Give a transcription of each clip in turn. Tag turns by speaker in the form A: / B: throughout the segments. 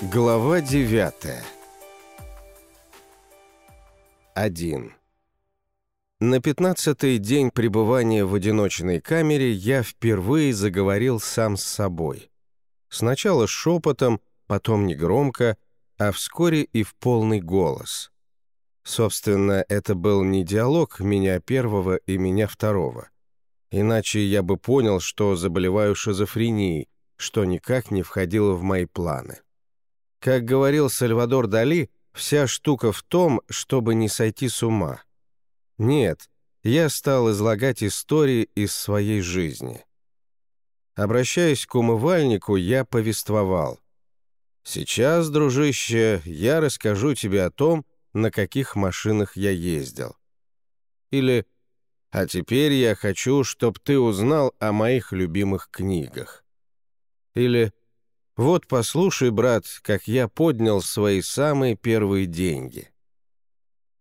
A: Глава 9 1. На пятнадцатый день пребывания в одиночной камере я впервые заговорил сам с собой. Сначала шепотом, потом негромко, а вскоре и в полный голос. Собственно, это был не диалог меня первого и меня второго. Иначе я бы понял, что заболеваю шизофренией, что никак не входило в мои планы. Как говорил Сальвадор Дали, вся штука в том, чтобы не сойти с ума. Нет, я стал излагать истории из своей жизни. Обращаясь к умывальнику, я повествовал. «Сейчас, дружище, я расскажу тебе о том, на каких машинах я ездил». Или «А теперь я хочу, чтобы ты узнал о моих любимых книгах». Или вот послушай, брат, как я поднял свои самые первые деньги.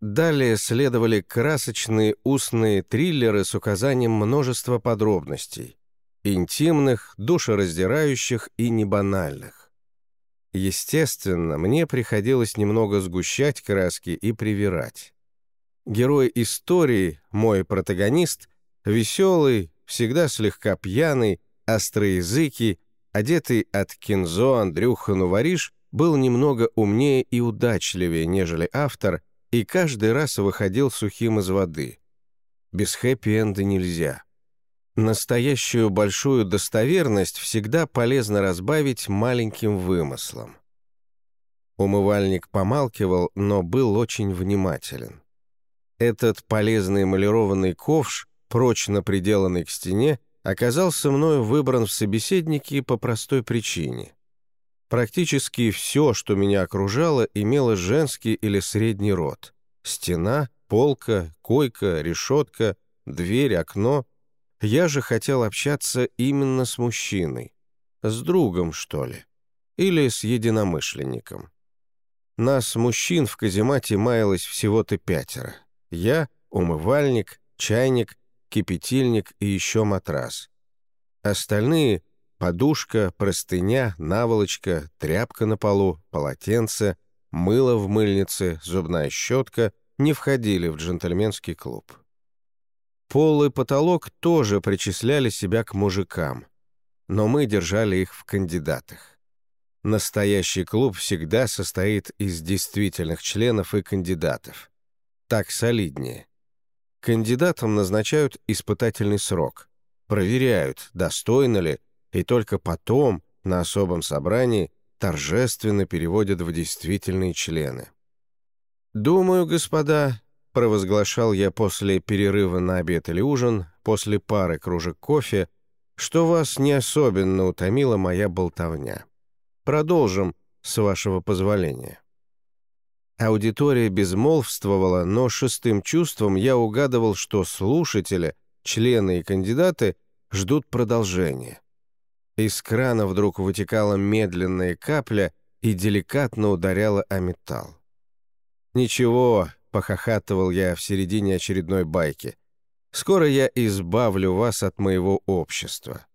A: Далее следовали красочные устные триллеры с указанием множества подробностей. Интимных, душераздирающих и небанальных. Естественно, мне приходилось немного сгущать краски и привирать. Герой истории, мой протагонист, веселый, всегда слегка пьяный, остроязыкий, Одетый от кинзо Андрюха Нувариш был немного умнее и удачливее, нежели автор, и каждый раз выходил сухим из воды. Без хэппи-энда нельзя. Настоящую большую достоверность всегда полезно разбавить маленьким вымыслом. Умывальник помалкивал, но был очень внимателен. Этот полезный эмалированный ковш, прочно приделанный к стене, оказался мною выбран в собеседники по простой причине. Практически все, что меня окружало, имело женский или средний род. Стена, полка, койка, решетка, дверь, окно. Я же хотел общаться именно с мужчиной. С другом, что ли. Или с единомышленником. Нас, мужчин, в каземате маялось всего-то пятеро. Я, умывальник, чайник кипятильник и еще матрас. Остальные — подушка, простыня, наволочка, тряпка на полу, полотенце, мыло в мыльнице, зубная щетка — не входили в джентльменский клуб. Пол и потолок тоже причисляли себя к мужикам, но мы держали их в кандидатах. Настоящий клуб всегда состоит из действительных членов и кандидатов. Так солиднее. Кандидатам назначают испытательный срок, проверяют, достойно ли, и только потом, на особом собрании, торжественно переводят в действительные члены. «Думаю, господа», — провозглашал я после перерыва на обед или ужин, после пары кружек кофе, что вас не особенно утомила моя болтовня. Продолжим, с вашего позволения. Аудитория безмолвствовала, но шестым чувством я угадывал, что слушатели, члены и кандидаты ждут продолжения. Из крана вдруг вытекала медленная капля и деликатно ударяла о металл. «Ничего», — похохатывал я в середине очередной байки, «скоро я избавлю вас от моего общества.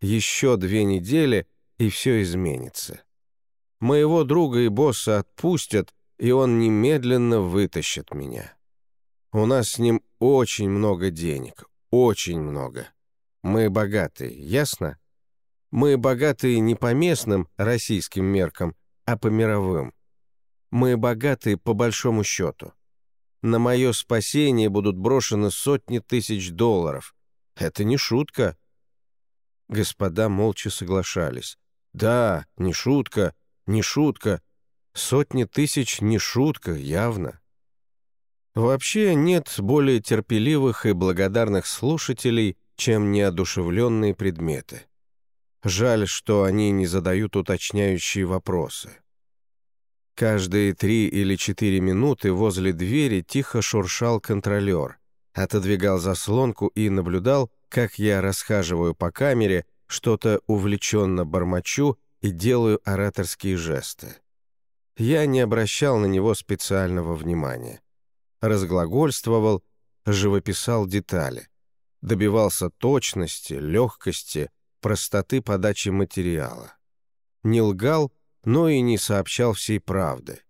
A: Еще две недели, и все изменится. Моего друга и босса отпустят, и он немедленно вытащит меня. У нас с ним очень много денег, очень много. Мы богатые, ясно? Мы богатые не по местным российским меркам, а по мировым. Мы богатые по большому счету. На мое спасение будут брошены сотни тысяч долларов. Это не шутка. Господа молча соглашались. Да, не шутка, не шутка. Сотни тысяч не шутка, явно. Вообще нет более терпеливых и благодарных слушателей, чем неодушевленные предметы. Жаль, что они не задают уточняющие вопросы. Каждые три или четыре минуты возле двери тихо шуршал контролер, отодвигал заслонку и наблюдал, как я расхаживаю по камере, что-то увлеченно бормочу и делаю ораторские жесты. Я не обращал на него специального внимания. Разглагольствовал, живописал детали. Добивался точности, легкости, простоты подачи материала. Не лгал, но и не сообщал всей правды.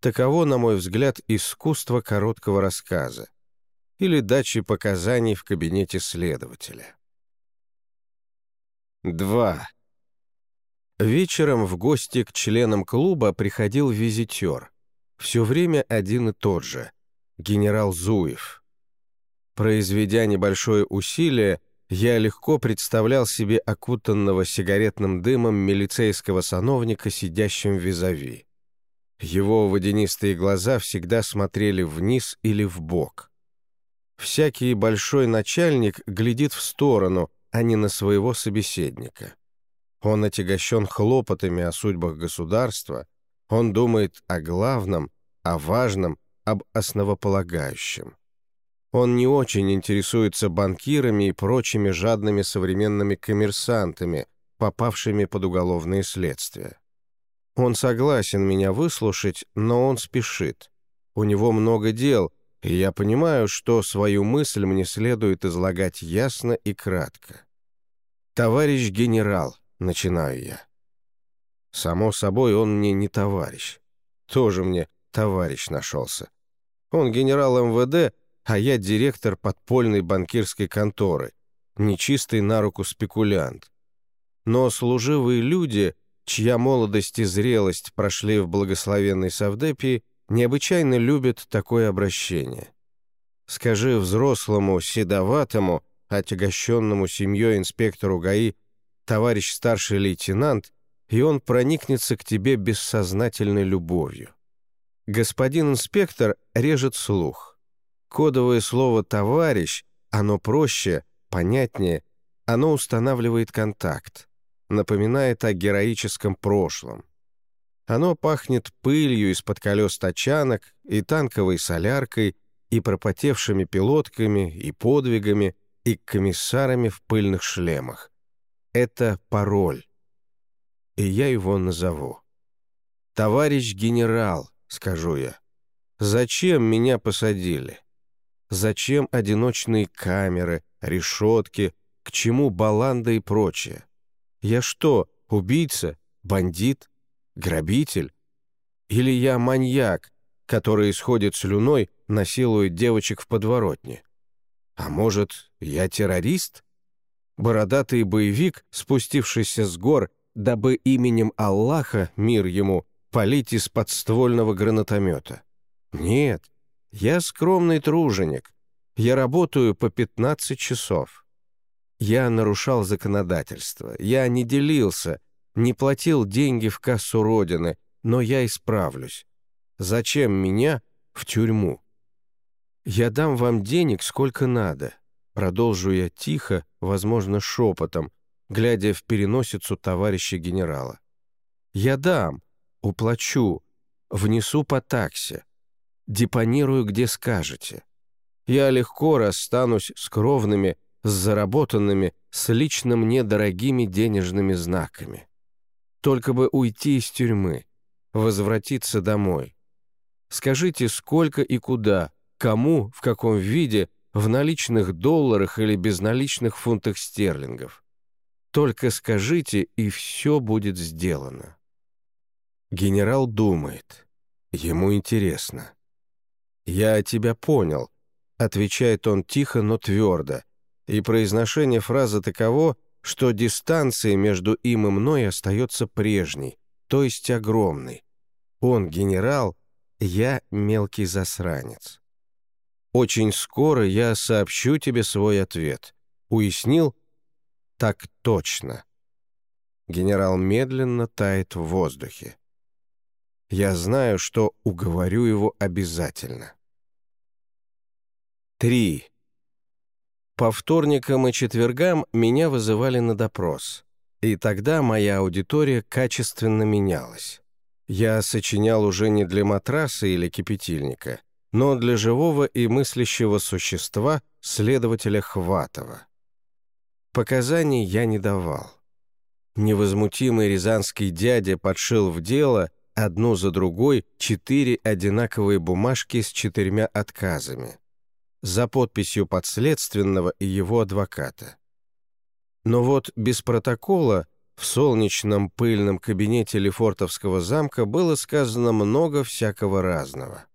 A: Таково, на мой взгляд, искусство короткого рассказа или дачи показаний в кабинете следователя. 2. Вечером в гости к членам клуба приходил визитер. Все время один и тот же — генерал Зуев. Произведя небольшое усилие, я легко представлял себе окутанного сигаретным дымом милицейского сановника, сидящим визави. Его водянистые глаза всегда смотрели вниз или в бок. Всякий большой начальник глядит в сторону, а не на своего собеседника. Он отягощен хлопотами о судьбах государства, он думает о главном, о важном, об основополагающем. Он не очень интересуется банкирами и прочими жадными современными коммерсантами, попавшими под уголовное следствие. Он согласен меня выслушать, но он спешит. У него много дел, и я понимаю, что свою мысль мне следует излагать ясно и кратко. «Товарищ генерал», — начинаю я. Само собой, он мне не товарищ. Тоже мне товарищ нашелся. Он генерал МВД, а я директор подпольной банкирской конторы, нечистый на руку спекулянт. Но служивые люди чья молодость и зрелость прошли в благословенной Савдепии, необычайно любят такое обращение. Скажи взрослому, седоватому, отягощенному семьей инспектору ГАИ, товарищ старший лейтенант, и он проникнется к тебе бессознательной любовью. Господин инспектор режет слух. Кодовое слово «товарищ», оно проще, понятнее, оно устанавливает контакт напоминает о героическом прошлом. Оно пахнет пылью из-под колес тачанок и танковой соляркой, и пропотевшими пилотками, и подвигами, и комиссарами в пыльных шлемах. Это пароль. И я его назову. «Товарищ генерал», — скажу я, — «зачем меня посадили? Зачем одиночные камеры, решетки, к чему баланда и прочее? Я что, убийца, бандит, грабитель? Или я маньяк, который исходит слюной, насилует девочек в подворотне? А может, я террорист? Бородатый боевик, спустившийся с гор, дабы именем Аллаха, мир ему, полить из подствольного гранатомета? Нет, я скромный труженик. Я работаю по 15 часов. Я нарушал законодательство, я не делился, не платил деньги в кассу Родины, но я исправлюсь. Зачем меня в тюрьму? Я дам вам денег сколько надо. Продолжу я тихо, возможно, шепотом, глядя в переносицу товарища генерала. Я дам, уплачу, внесу по таксе, депонирую, где скажете. Я легко расстанусь с кровными, с заработанными, с лично мне дорогими денежными знаками. Только бы уйти из тюрьмы, возвратиться домой. Скажите, сколько и куда, кому, в каком виде, в наличных долларах или безналичных фунтах стерлингов. Только скажите, и все будет сделано. Генерал думает. Ему интересно. «Я тебя понял», — отвечает он тихо, но твердо, и произношение фразы таково, что дистанция между им и мной остается прежней, то есть огромной. Он генерал, я мелкий засранец. Очень скоро я сообщу тебе свой ответ. Уяснил? Так точно. Генерал медленно тает в воздухе. Я знаю, что уговорю его обязательно. 3. По вторникам и четвергам меня вызывали на допрос. И тогда моя аудитория качественно менялась. Я сочинял уже не для матраса или кипятильника, но для живого и мыслящего существа, следователя Хватова. Показаний я не давал. Невозмутимый рязанский дядя подшил в дело одну за другой четыре одинаковые бумажки с четырьмя отказами за подписью подследственного и его адвоката. Но вот без протокола в солнечном пыльном кабинете Лефортовского замка было сказано много всякого разного.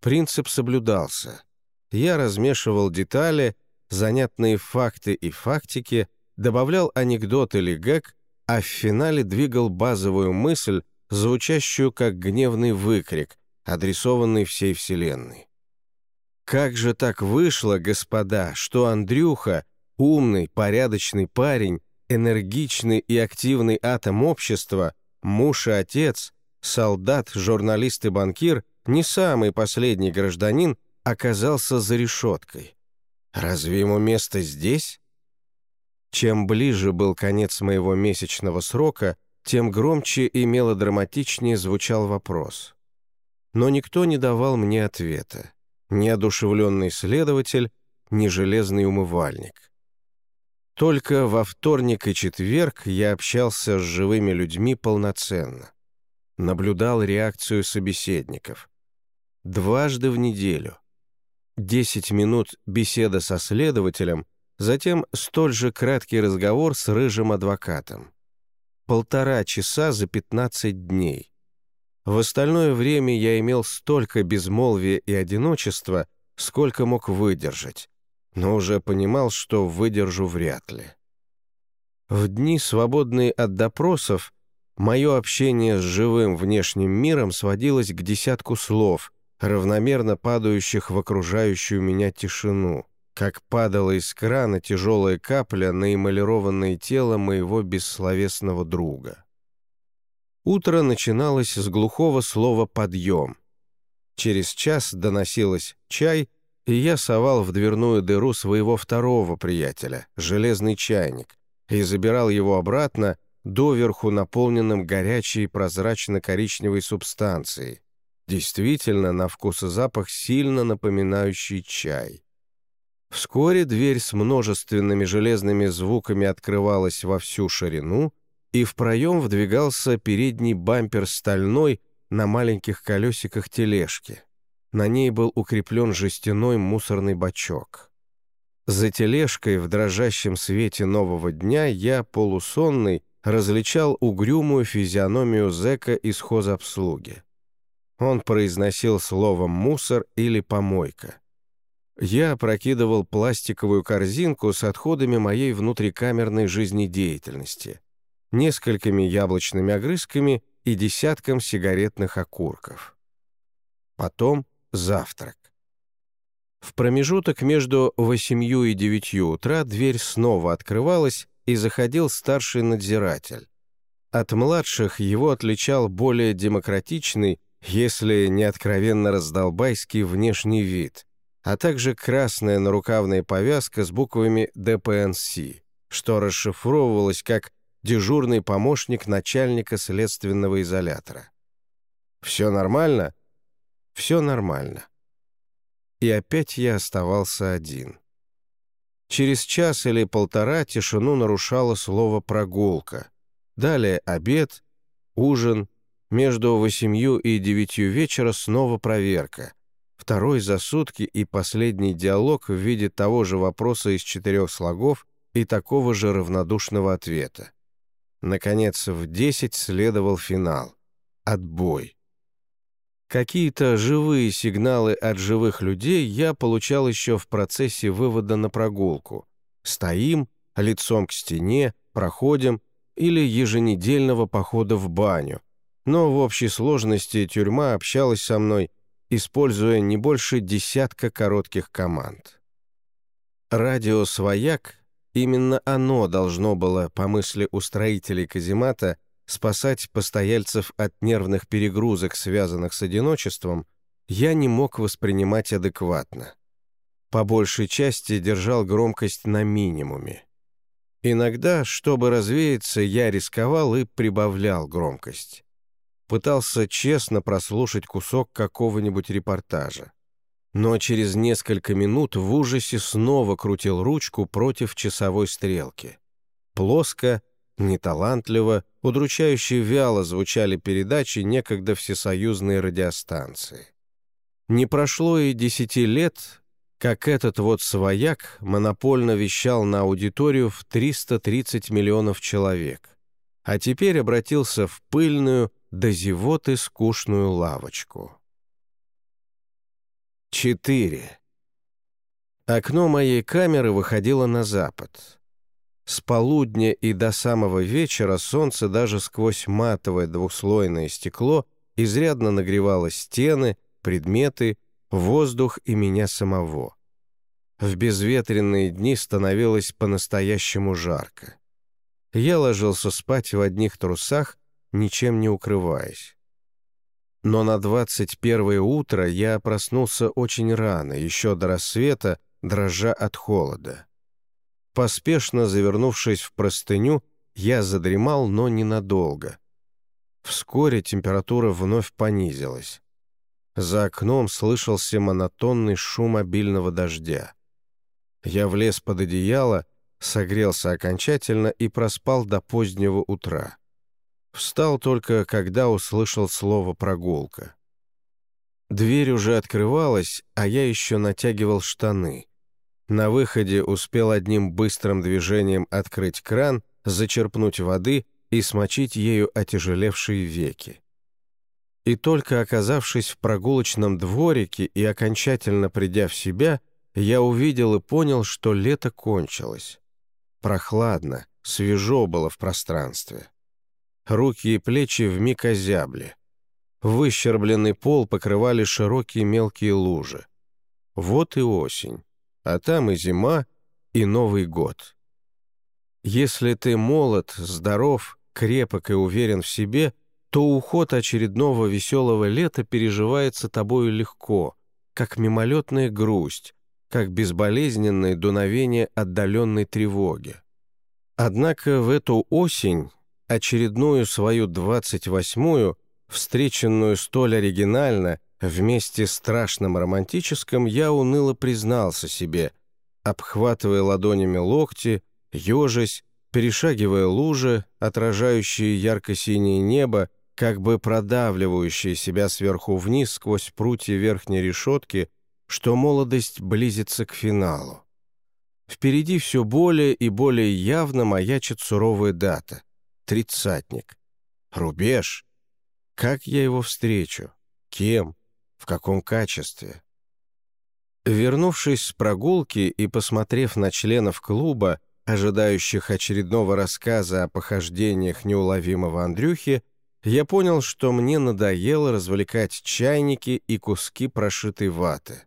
A: Принцип соблюдался. Я размешивал детали, занятные факты и фактики, добавлял анекдот или гэг, а в финале двигал базовую мысль, звучащую как гневный выкрик, адресованный всей Вселенной. Как же так вышло, господа, что Андрюха, умный, порядочный парень, энергичный и активный атом общества, муж и отец, солдат, журналист и банкир, не самый последний гражданин, оказался за решеткой. Разве ему место здесь? Чем ближе был конец моего месячного срока, тем громче и мелодраматичнее звучал вопрос. Но никто не давал мне ответа. Ни одушевленный следователь, ни железный умывальник. Только во вторник и четверг я общался с живыми людьми полноценно. Наблюдал реакцию собеседников. Дважды в неделю. Десять минут беседа со следователем, затем столь же краткий разговор с рыжим адвокатом. Полтора часа за 15 дней. В остальное время я имел столько безмолвия и одиночества, сколько мог выдержать но уже понимал, что выдержу вряд ли. В дни, свободные от допросов, мое общение с живым внешним миром сводилось к десятку слов, равномерно падающих в окружающую меня тишину, как падала из крана тяжелая капля на эмалированное тело моего бессловесного друга. Утро начиналось с глухого слова «подъем». Через час доносилось «чай», и я совал в дверную дыру своего второго приятеля, железный чайник, и забирал его обратно, доверху наполненным горячей прозрачно-коричневой субстанцией, действительно на вкус и запах сильно напоминающий чай. Вскоре дверь с множественными железными звуками открывалась во всю ширину, и в проем вдвигался передний бампер стальной на маленьких колесиках тележки. На ней был укреплен жестяной мусорный бачок. За тележкой в дрожащем свете нового дня я, полусонный, различал угрюмую физиономию зэка из хозобслуги. Он произносил слово «мусор» или «помойка». Я опрокидывал пластиковую корзинку с отходами моей внутрикамерной жизнедеятельности, несколькими яблочными огрызками и десятком сигаретных окурков. Потом завтрак. В промежуток между восемью и девятью утра дверь снова открывалась, и заходил старший надзиратель. От младших его отличал более демократичный, если не откровенно раздолбайский внешний вид, а также красная нарукавная повязка с буквами ДПНС, что расшифровывалось как «дежурный помощник начальника следственного изолятора». «Все нормально?» Все нормально. И опять я оставался один. Через час или полтора тишину нарушало слово «прогулка». Далее обед, ужин, между восемью и девятью вечера снова проверка. Второй за сутки и последний диалог в виде того же вопроса из четырех слогов и такого же равнодушного ответа. Наконец, в десять следовал финал. Отбой. Какие-то живые сигналы от живых людей я получал еще в процессе вывода на прогулку. Стоим, лицом к стене, проходим или еженедельного похода в баню. Но в общей сложности тюрьма общалась со мной, используя не больше десятка коротких команд. Радио «Свояк» именно оно должно было, по мысли устроителей каземата, спасать постояльцев от нервных перегрузок, связанных с одиночеством, я не мог воспринимать адекватно. По большей части держал громкость на минимуме. Иногда, чтобы развеяться, я рисковал и прибавлял громкость. Пытался честно прослушать кусок какого-нибудь репортажа. Но через несколько минут в ужасе снова крутил ручку против часовой стрелки. Плоско, Неталантливо, удручающе вяло звучали передачи некогда всесоюзной радиостанции. Не прошло и десяти лет, как этот вот свояк монопольно вещал на аудиторию в 330 миллионов человек. а теперь обратился в пыльную, до зевоты скучную лавочку. 4. Окно моей камеры выходило на запад. С полудня и до самого вечера солнце даже сквозь матовое двухслойное стекло изрядно нагревало стены, предметы, воздух и меня самого. В безветренные дни становилось по-настоящему жарко. Я ложился спать в одних трусах, ничем не укрываясь. Но на двадцать первое утро я проснулся очень рано, еще до рассвета, дрожа от холода. Поспешно завернувшись в простыню, я задремал, но ненадолго. Вскоре температура вновь понизилась. За окном слышался монотонный шум обильного дождя. Я влез под одеяло, согрелся окончательно и проспал до позднего утра. Встал только, когда услышал слово «прогулка». Дверь уже открывалась, а я еще натягивал штаны. На выходе успел одним быстрым движением открыть кран, зачерпнуть воды и смочить ею отяжелевшие веки. И только оказавшись в прогулочном дворике и окончательно придя в себя, я увидел и понял, что лето кончилось. Прохладно, свежо было в пространстве. Руки и плечи вмиг озябли. Выщербленный пол покрывали широкие мелкие лужи. Вот и осень, а там и зима, и Новый год. Если ты молод, здоров, крепок и уверен в себе, то уход очередного веселого лета переживается тобою легко, как мимолетная грусть, как безболезненное дуновение отдаленной тревоги. Однако в эту осень, очередную свою двадцать восьмую, встреченную столь оригинально, вместе страшным романтическим, я уныло признался себе, обхватывая ладонями локти, ежась, перешагивая лужи, отражающие ярко-синее небо, как бы продавливающие себя сверху вниз сквозь прутья верхней решетки — что молодость близится к финалу. Впереди все более и более явно маячит суровая дата — тридцатник. Рубеж. Как я его встречу? Кем? В каком качестве? Вернувшись с прогулки и посмотрев на членов клуба, ожидающих очередного рассказа о похождениях неуловимого Андрюхи, я понял, что мне надоело развлекать чайники и куски прошитой ваты.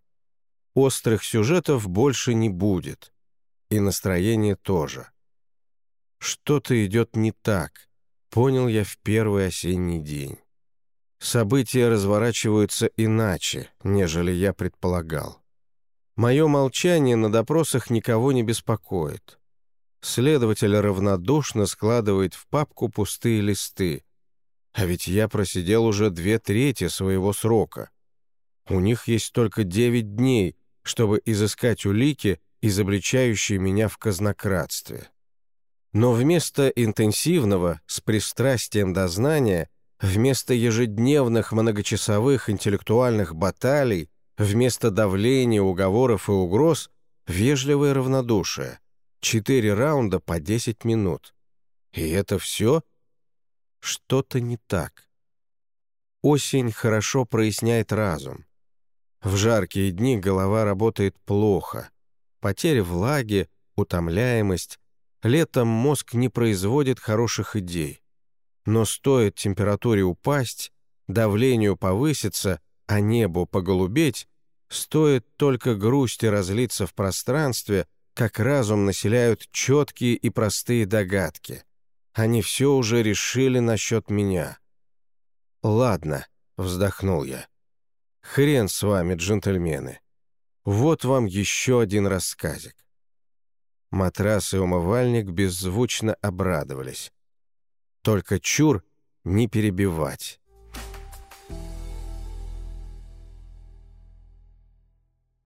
A: Острых сюжетов больше не будет. И настроение тоже. Что-то идет не так, понял я в первый осенний день. События разворачиваются иначе, нежели я предполагал. Мое молчание на допросах никого не беспокоит. Следователь равнодушно складывает в папку пустые листы. А ведь я просидел уже две трети своего срока. У них есть только девять дней, чтобы изыскать улики, изобличающие меня в казнократстве. Но вместо интенсивного, с пристрастием дознания, вместо ежедневных многочасовых интеллектуальных баталий, вместо давления, уговоров и угроз, вежливое равнодушие. Четыре раунда по десять минут. И это все? Что-то не так. Осень хорошо проясняет разум. В жаркие дни голова работает плохо. Потеря влаги, утомляемость. Летом мозг не производит хороших идей. Но стоит температуре упасть, давлению повыситься, а небу поголубеть, стоит только грусти разлиться в пространстве, как разум населяют четкие и простые догадки. Они все уже решили насчет меня. «Ладно», — вздохнул я. Хрен с вами, джентльмены. Вот вам еще один рассказик. Матрас и умывальник беззвучно обрадовались. Только чур не перебивать.